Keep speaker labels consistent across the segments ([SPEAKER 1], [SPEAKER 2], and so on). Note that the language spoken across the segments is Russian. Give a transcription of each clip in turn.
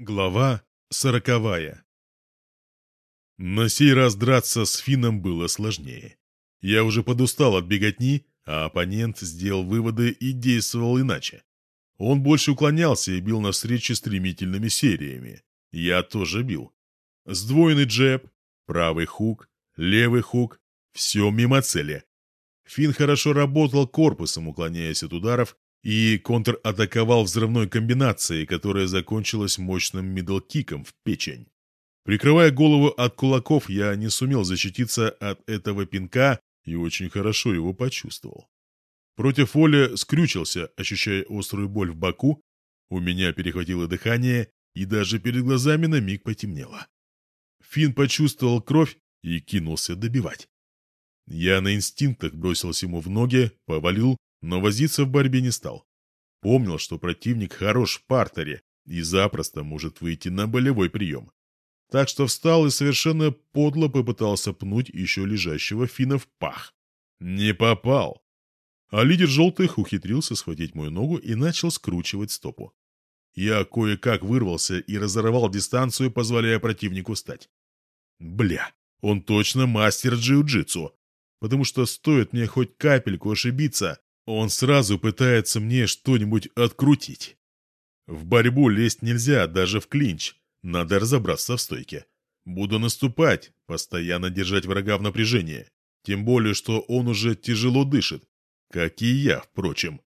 [SPEAKER 1] Глава сороковая На сей раз драться с Финном было сложнее. Я уже подустал от беготни, а оппонент сделал выводы и действовал иначе. Он больше уклонялся и бил навстречу стремительными сериями. Я тоже бил. Сдвоенный джеб, правый хук, левый хук — все мимо цели. Финн хорошо работал корпусом, уклоняясь от ударов, и контратаковал взрывной комбинацией, которая закончилась мощным мидлкиком в печень. Прикрывая голову от кулаков, я не сумел защититься от этого пинка и очень хорошо его почувствовал. Против воли скрючился, ощущая острую боль в боку, у меня перехватило дыхание, и даже перед глазами на миг потемнело. Финн почувствовал кровь и кинулся добивать. Я на инстинктах бросился ему в ноги, повалил, но возиться в борьбе не стал. Помнил, что противник хорош в партере и запросто может выйти на болевой прием. Так что встал и совершенно подло попытался пнуть еще лежащего Фина в пах. Не попал. А лидер желтых ухитрился схватить мою ногу и начал скручивать стопу. Я кое-как вырвался и разорвал дистанцию, позволяя противнику встать. Бля, он точно мастер джиу-джитсу. Потому что стоит мне хоть капельку ошибиться, он сразу пытается мне что-нибудь открутить. В борьбу лезть нельзя, даже в клинч. Надо разобраться в стойке. Буду наступать, постоянно держать врага в напряжении. Тем более, что он уже тяжело дышит. Как и я, впрочем.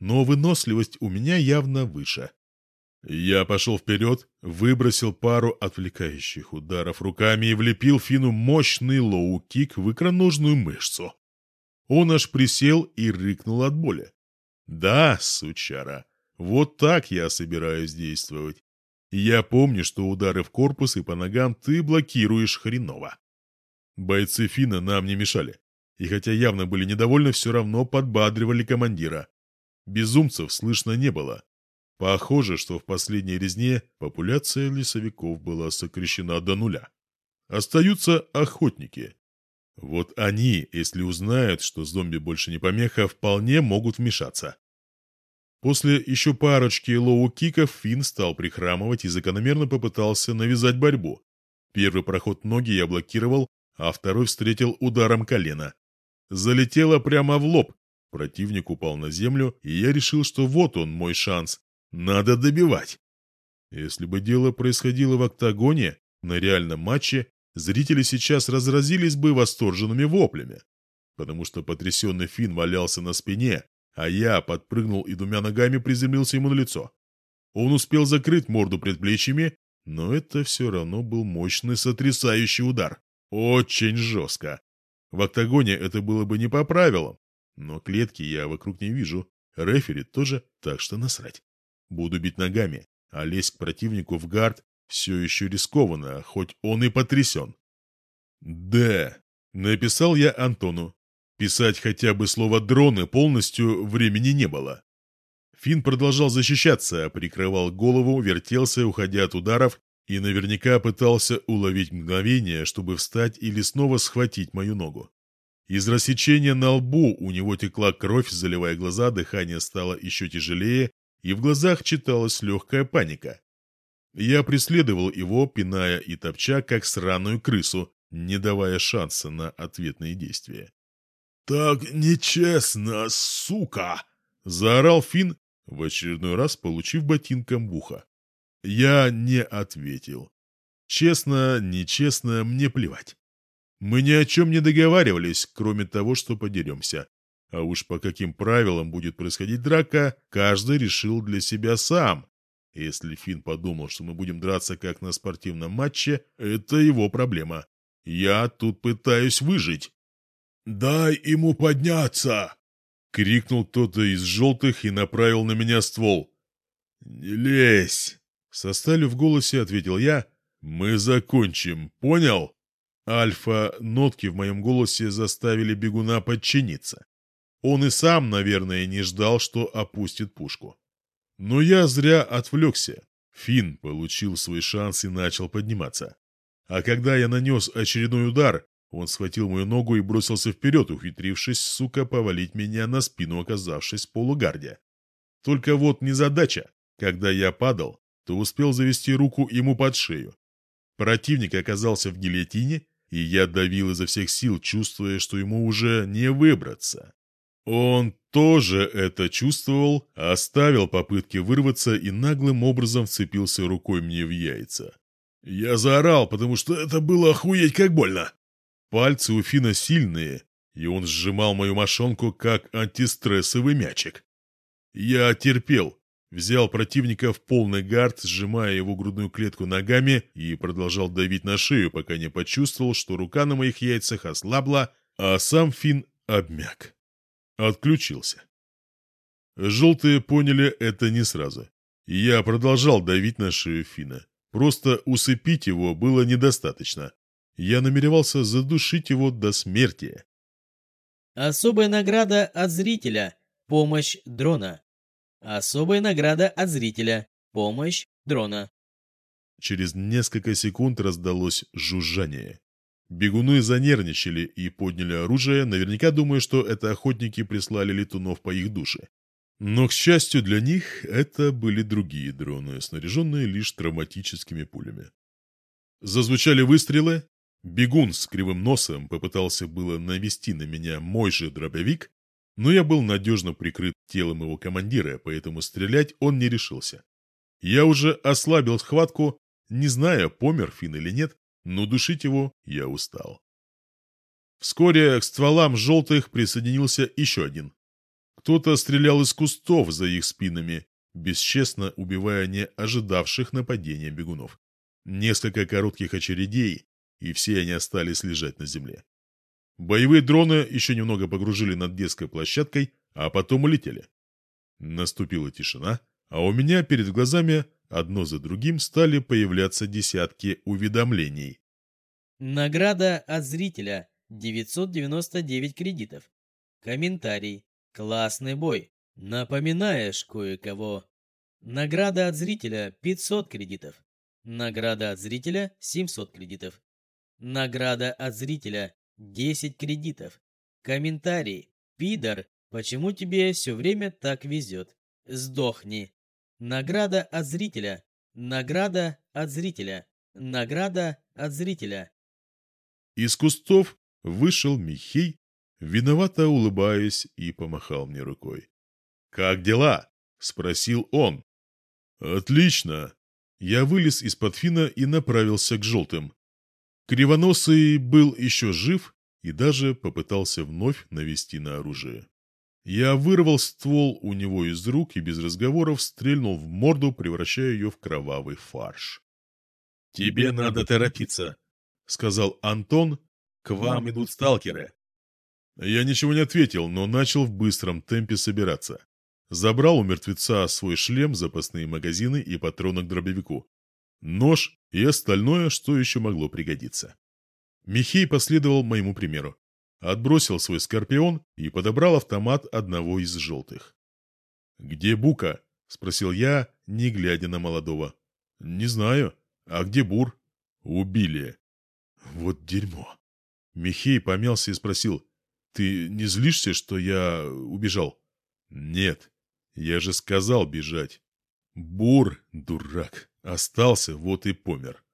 [SPEAKER 1] Но выносливость у меня явно выше. Я пошел вперед, выбросил пару отвлекающих ударов руками и влепил Фину мощный лоу-кик в икроножную мышцу. Он аж присел и рыкнул от боли. «Да, сучара, вот так я собираюсь действовать. Я помню, что удары в корпус и по ногам ты блокируешь хреново». Бойцы Фина нам не мешали. И хотя явно были недовольны, все равно подбадривали командира. Безумцев слышно не было. Похоже, что в последней резне популяция лесовиков была сокращена до нуля. Остаются охотники. Вот они, если узнают, что зомби больше не помеха, вполне могут вмешаться. После еще парочки лоу-киков Финн стал прихрамывать и закономерно попытался навязать борьбу. Первый проход ноги я блокировал, а второй встретил ударом колена. Залетело прямо в лоб. Противник упал на землю, и я решил, что вот он, мой шанс. Надо добивать. Если бы дело происходило в октагоне, на реальном матче, зрители сейчас разразились бы восторженными воплями, потому что потрясенный Финн валялся на спине, а я подпрыгнул и двумя ногами приземлился ему на лицо. Он успел закрыть морду предплечьями, но это все равно был мощный сотрясающий удар. Очень жестко. В октагоне это было бы не по правилам, но клетки я вокруг не вижу. Рефери тоже, так что насрать. Буду бить ногами, а лезть к противнику в гард все еще рискованно, хоть он и потрясен. «Да», — написал я Антону. Писать хотя бы слово «дроны» полностью времени не было. Финн продолжал защищаться, прикрывал голову, вертелся, уходя от ударов, и наверняка пытался уловить мгновение, чтобы встать или снова схватить мою ногу. Из рассечения на лбу у него текла кровь, заливая глаза, дыхание стало еще тяжелее, и в глазах читалась легкая паника. Я преследовал его, пиная и топча, как сраную крысу, не давая шанса на ответные действия. «Так нечестно, сука!» — заорал Финн, в очередной раз получив ботинком в ухо. Я не ответил. Честно, нечестно, мне плевать. Мы ни о чем не договаривались, кроме того, что подеремся. А уж по каким правилам будет происходить драка, каждый решил для себя сам, если Финн подумал, что мы будем драться как на спортивном матче, это его проблема. Я тут пытаюсь выжить. «Дай ему подняться!» — крикнул кто-то из желтых и направил на меня ствол. «Не лезь!» — со сталью в голосе ответил я. «Мы закончим, понял?» Альфа-нотки в моем голосе заставили бегуна подчиниться. Он и сам, наверное, не ждал, что опустит пушку. Но я зря отвлекся. Финн получил свой шанс и начал подниматься. А когда я нанес очередной удар, он схватил мою ногу и бросился вперед, ухитрившись, сука, повалить меня на спину, оказавшись в полугарде. Только вот незадача. Когда я падал, то успел завести руку ему под шею. Противник оказался в гильотине, и я давил изо всех сил, чувствуя, что ему уже не выбраться. Он тоже это чувствовал, оставил попытки вырваться и наглым образом вцепился рукой мне в яйца. Я заорал, потому что это было охуеть как больно. Пальцы у Фина сильные, и он сжимал мою мошонку, как антистрессовый мячик. Я терпел, взял противника в полный гард, сжимая его грудную клетку ногами и продолжал давить на шею, пока не почувствовал, что рука на моих яйцах ослабла, а сам Фин обмяк. Отключился. Желтые поняли это не сразу. Я продолжал давить на шею Фина. Просто усыпить его было недостаточно. Я намеревался задушить его до смерти.
[SPEAKER 2] Особая награда от зрителя. Помощь дрона. Особая награда от зрителя. Помощь дрона.
[SPEAKER 1] Через несколько секунд раздалось жужжание. Бегуны занервничали и подняли оружие, наверняка думая, что это охотники прислали летунов по их душе. Но, к счастью для них, это были другие дроны, снаряженные лишь травматическими пулями. Зазвучали выстрелы. Бегун с кривым носом попытался было навести на меня мой же дробовик, но я был надежно прикрыт телом его командира, поэтому стрелять он не решился. Я уже ослабил схватку, не зная, помер Фин или нет, но душить его я устал. Вскоре к стволам желтых присоединился еще один. Кто-то стрелял из кустов за их спинами, бесчестно убивая не ожидавших нападения бегунов. Несколько коротких очередей, и все они остались лежать на земле. Боевые дроны еще немного погружили над детской площадкой, а потом улетели. Наступила тишина, а у меня перед глазами Одно за другим стали появляться десятки уведомлений.
[SPEAKER 2] Награда от зрителя 999 кредитов. Комментарий. Классный бой. Напоминаешь кое-кого. Награда от зрителя 500 кредитов. Награда от зрителя 700 кредитов. Награда от зрителя 10 кредитов. Комментарий. Пидор, почему тебе все время так везет? Сдохни. Награда от зрителя. Награда от зрителя. Награда от зрителя.
[SPEAKER 1] Из кустов вышел Михей, виновато улыбаясь, и помахал мне рукой. «Как дела?» — спросил он. «Отлично!» Я вылез из-под фина и направился к желтым. Кривоносый был еще жив и даже попытался вновь навести на оружие. Я вырвал ствол у него из рук и без разговоров стрельнул в морду, превращая ее в кровавый фарш.
[SPEAKER 3] «Тебе надо торопиться», — сказал Антон. «К вам идут сталкеры».
[SPEAKER 1] Я ничего не ответил, но начал в быстром темпе собираться. Забрал у мертвеца свой шлем, запасные магазины и патроны к дробовику. Нож и остальное, что еще могло пригодиться. Михей последовал моему примеру отбросил свой скорпион и подобрал автомат одного из желтых. «Где Бука?» — спросил я, не глядя на молодого. «Не знаю. А где Бур?» «Убили». «Вот дерьмо». Михей помялся и спросил. «Ты не злишься, что я убежал?» «Нет. Я же сказал бежать». «Бур, дурак, остался, вот и помер.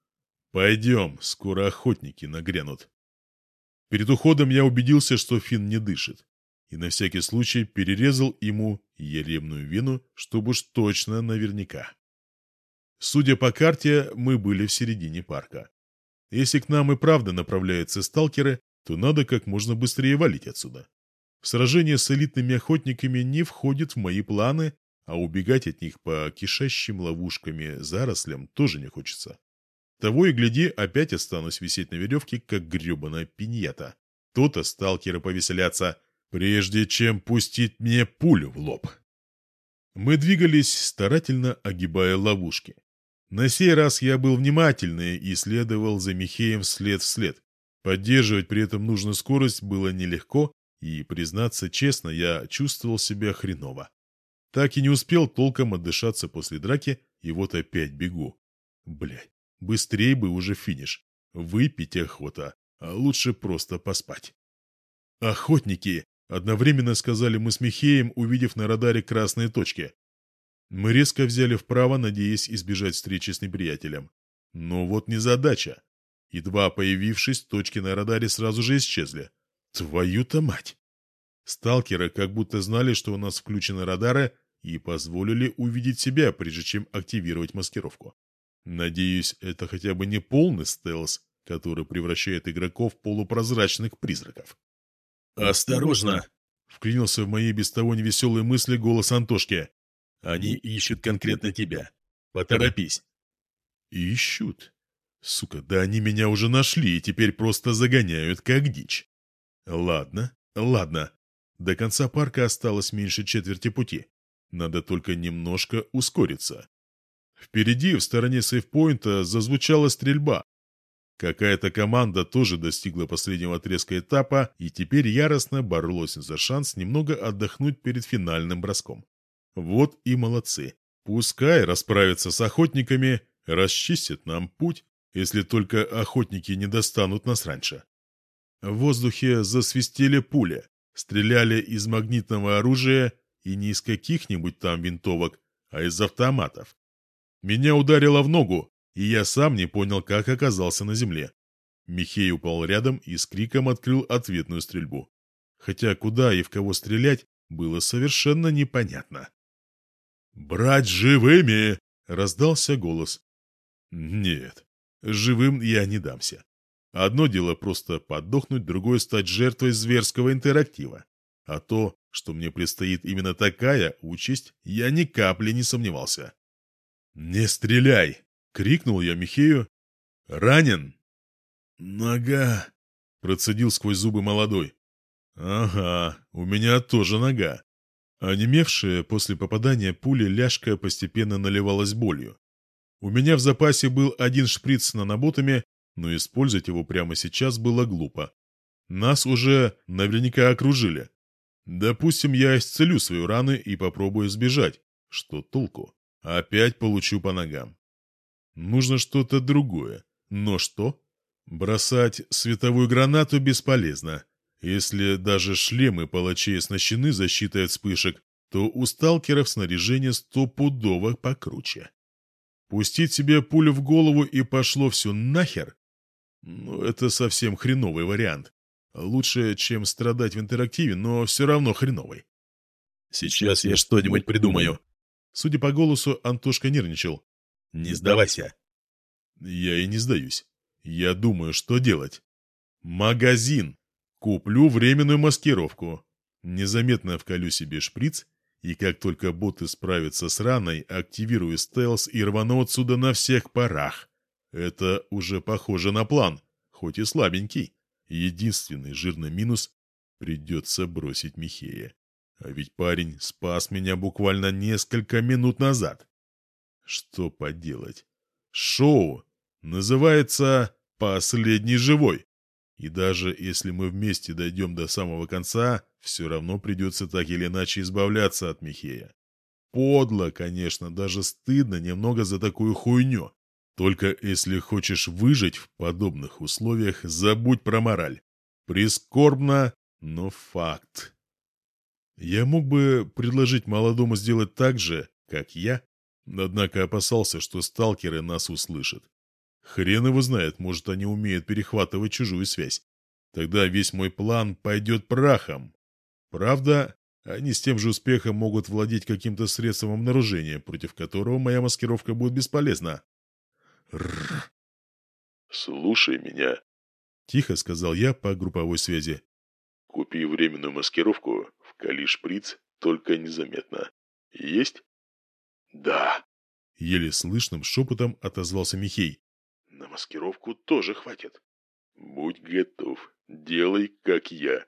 [SPEAKER 1] Пойдем, скоро охотники нагрянут». Перед уходом я убедился, что Финн не дышит, и на всякий случай перерезал ему еремную вену, чтобы уж точно наверняка. Судя по карте, мы были в середине парка. Если к нам и правда направляются сталкеры, то надо как можно быстрее валить отсюда. Сражение с элитными охотниками не входит в мои планы, а убегать от них по кишащим ловушками зарослям тоже не хочется. Того и гляди, опять останусь висеть на веревке, как гребаная пиньята. То-то сталкеры повеселятся, прежде чем пустить мне пулю в лоб. Мы двигались, старательно огибая ловушки. На сей раз я был внимательный и следовал за Михеем след в след. Поддерживать при этом нужную скорость было нелегко, и, признаться честно, я чувствовал себя хреново. Так и не успел толком отдышаться после драки, и вот опять бегу. Блядь. Быстрее бы уже финиш. Выпить охота, а лучше просто поспать. «Охотники!» — одновременно сказали мы с Михеем, увидев на радаре красные точки. Мы резко взяли вправо, надеясь избежать встречи с неприятелем. Но вот незадача. Едва появившись, точки на радаре сразу же исчезли. Твою-то мать! Сталкеры как будто знали, что у нас включены радары, и позволили увидеть себя, прежде чем активировать маскировку. Надеюсь, это хотя бы не полный стелс, который превращает игроков в полупрозрачных призраков.
[SPEAKER 3] «Осторожно!»
[SPEAKER 1] — вклинился в мои без того невеселые мысли голос Антошки.
[SPEAKER 3] «Они ищут конкретно тебя. Поторопись!»
[SPEAKER 1] «Ищут? Сука, да они меня уже нашли и теперь просто загоняют, как дичь. Ладно, ладно. До конца парка осталось меньше четверти пути. Надо только немножко ускориться. Впереди, в стороне сейфпоинта, зазвучала стрельба. Какая-то команда тоже достигла последнего отрезка этапа и теперь яростно боролась за шанс немного отдохнуть перед финальным броском. Вот и молодцы. Пускай расправятся с охотниками, расчистят нам путь, если только охотники не достанут нас раньше. В воздухе засвистели пули, стреляли из магнитного оружия и не из каких-нибудь там винтовок, а из автоматов. Меня ударило в ногу, и я сам не понял, как оказался на земле. Михей упал рядом и с криком открыл ответную стрельбу. Хотя куда и в кого стрелять, было совершенно непонятно. «Брать живыми!» — раздался голос. «Нет, живым я не дамся. Одно дело просто подохнуть, другое стать жертвой зверского интерактива. А то, что мне предстоит именно такая участь, я ни капли не сомневался. «Не стреляй!» — крикнул я Михею. «Ранен?» «Нога!» — процедил сквозь зубы молодой. «Ага, у меня тоже нога». Онемевшая после попадания пули ляжка постепенно наливалась болью. У меня в запасе был один шприц с наноботами, но использовать его прямо сейчас было глупо. Нас уже наверняка окружили. Допустим, я исцелю свои раны и попробую сбежать. Что толку? Опять получу по ногам. Нужно что-то другое. Но что? Бросать световую гранату бесполезно. Если даже шлемы палачей оснащены защитой от вспышек, то у сталкеров снаряжение стопудово покруче. Пустить себе пулю в голову и пошло все нахер? Ну, это совсем хреновый вариант. Лучше, чем страдать в интерактиве, но все равно хреновый.
[SPEAKER 3] «Сейчас я что-нибудь придумаю».
[SPEAKER 1] Судя по голосу, Антошка нервничал.
[SPEAKER 3] «Не сдавайся».
[SPEAKER 1] «Я и не сдаюсь. Я думаю, что делать. Магазин. Куплю временную маскировку. Незаметно вколю себе шприц, и как только боты справятся с раной, активирую стелс и рвану отсюда на всех парах. Это уже похоже на план, хоть и слабенький. Единственный жирный минус — придется бросить Михея. А ведь парень спас меня буквально несколько минут назад. Что поделать? Шоу называется «Последний живой». И даже если мы вместе дойдем до самого конца, все равно придется так или иначе избавляться от Михея. Подло, конечно, даже стыдно немного за такую хуйню. Только если хочешь выжить в подобных условиях, забудь про мораль. Прискорбно, но факт. Я мог бы предложить молодому сделать так же, как я, однако опасался, что сталкеры нас услышат. Хрен его знает, может, они умеют перехватывать чужую связь. Тогда весь мой план пойдет прахом. Правда, они с тем же успехом могут владеть каким-то средством обнаружения, против которого моя маскировка будет бесполезна.
[SPEAKER 3] Рррр. «Слушай меня», —
[SPEAKER 1] тихо сказал я по групповой связи.
[SPEAKER 3] «Купи временную маскировку, вкали шприц, только незаметно. Есть?» «Да», —
[SPEAKER 1] еле слышным шепотом отозвался Михей.
[SPEAKER 3] «На маскировку тоже хватит. Будь готов, делай, как я».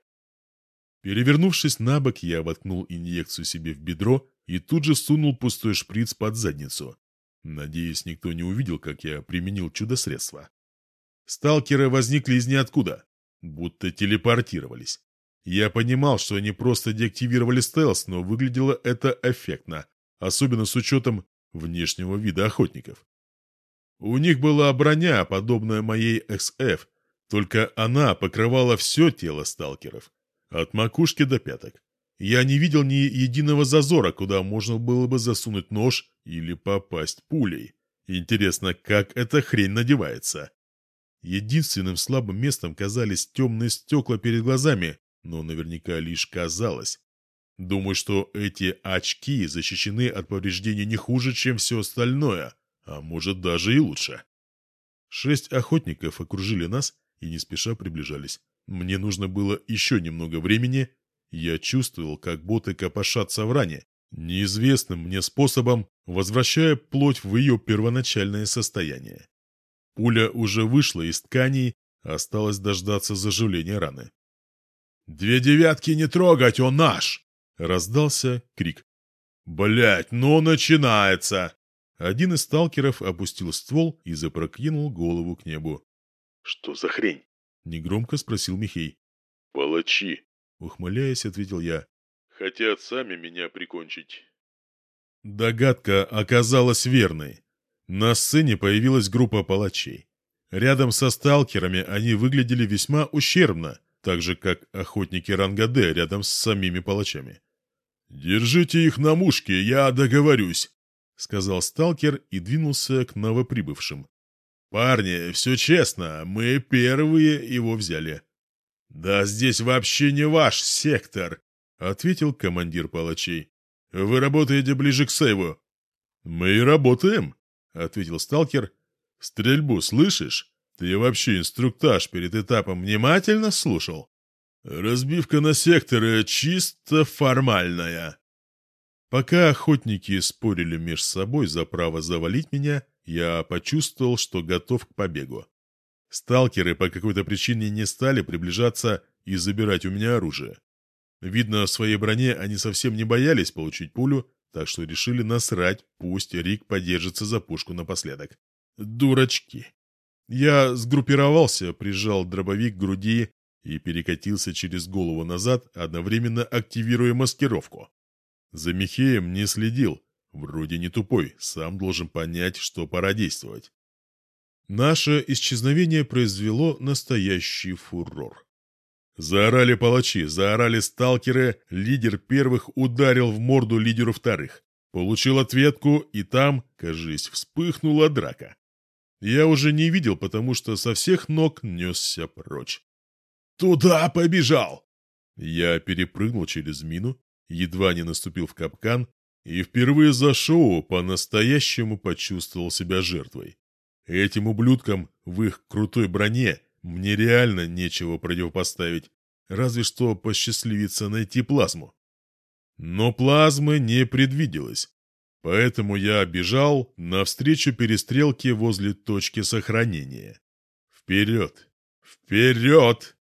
[SPEAKER 1] Перевернувшись на бок, я воткнул инъекцию себе в бедро и тут же сунул пустой шприц под задницу. Надеюсь, никто не увидел, как я применил чудо-средство. Сталкеры возникли из ниоткуда, будто телепортировались. Я понимал, что они просто деактивировали стелс, но выглядело это эффектно, особенно с учетом внешнего вида охотников. У них была броня, подобная моей XF, только она покрывала все тело сталкеров, от макушки до пяток. Я не видел ни единого зазора, куда можно было бы засунуть нож или попасть пулей. Интересно, как эта хрень надевается? Единственным слабым местом казались темные стекла перед глазами, но наверняка лишь казалось. Думаю, что эти очки защищены от повреждений не хуже, чем все остальное, а может даже и лучше. Шесть охотников окружили нас и не спеша приближались. Мне нужно было еще немного времени. Я чувствовал, как боты копошатся в ране, неизвестным мне способом, возвращая плоть в ее первоначальное состояние. Пуля уже вышла из тканей, осталось дождаться заживления раны. «Две девятки не трогать, он наш!» — раздался крик. «Блядь, ну начинается!» Один из сталкеров опустил ствол и запрокинул голову к небу.
[SPEAKER 3] «Что за хрень?»
[SPEAKER 1] — негромко спросил Михей.
[SPEAKER 3] «Палачи!»
[SPEAKER 1] — ухмыляясь, ответил я.
[SPEAKER 3] «Хотят сами меня прикончить».
[SPEAKER 1] Догадка оказалась верной. На сцене появилась группа палачей. Рядом со сталкерами они выглядели весьма ущербно, так же, как охотники ранга Д рядом с самими палачами. «Держите их на мушке, я договорюсь», — сказал сталкер и двинулся к новоприбывшим. «Парни, все честно, мы первые его взяли». «Да здесь вообще не ваш сектор», — ответил командир палачей. «Вы работаете ближе к сейву». «Мы и работаем», — ответил сталкер. «Стрельбу слышишь? Ты вообще инструктаж перед этапом внимательно слушал?» «Разбивка на секторы чисто формальная». Пока охотники спорили меж собой за право завалить меня, я почувствовал, что готов к побегу. Сталкеры по какой-то причине не стали приближаться и забирать у меня оружие. Видно, в своей броне они совсем не боялись получить пулю, так что решили насрать, пусть Рик подержится за пушку напоследок. Дурачки. Я сгруппировался, прижал дробовик к груди и перекатился через голову назад, одновременно активируя маскировку. За Михеем не следил, вроде не тупой, сам должен понять, что пора действовать. Наше исчезновение произвело настоящий фурор. Заорали палачи, заорали сталкеры, лидер первых ударил в морду лидеру вторых. Получил ответку, и там, кажись, вспыхнула драка. Я уже не видел, потому что со всех ног несся прочь. «Туда побежал!» Я перепрыгнул через мину, едва не наступил в капкан, и впервые за шоу по-настоящему почувствовал себя жертвой. Этим ублюдкам в их крутой броне мне реально нечего противопоставить, разве что посчастливиться найти плазму. Но плазмы не предвиделось, поэтому я бежал навстречу перестрелке возле точки сохранения. Вперед! Вперед!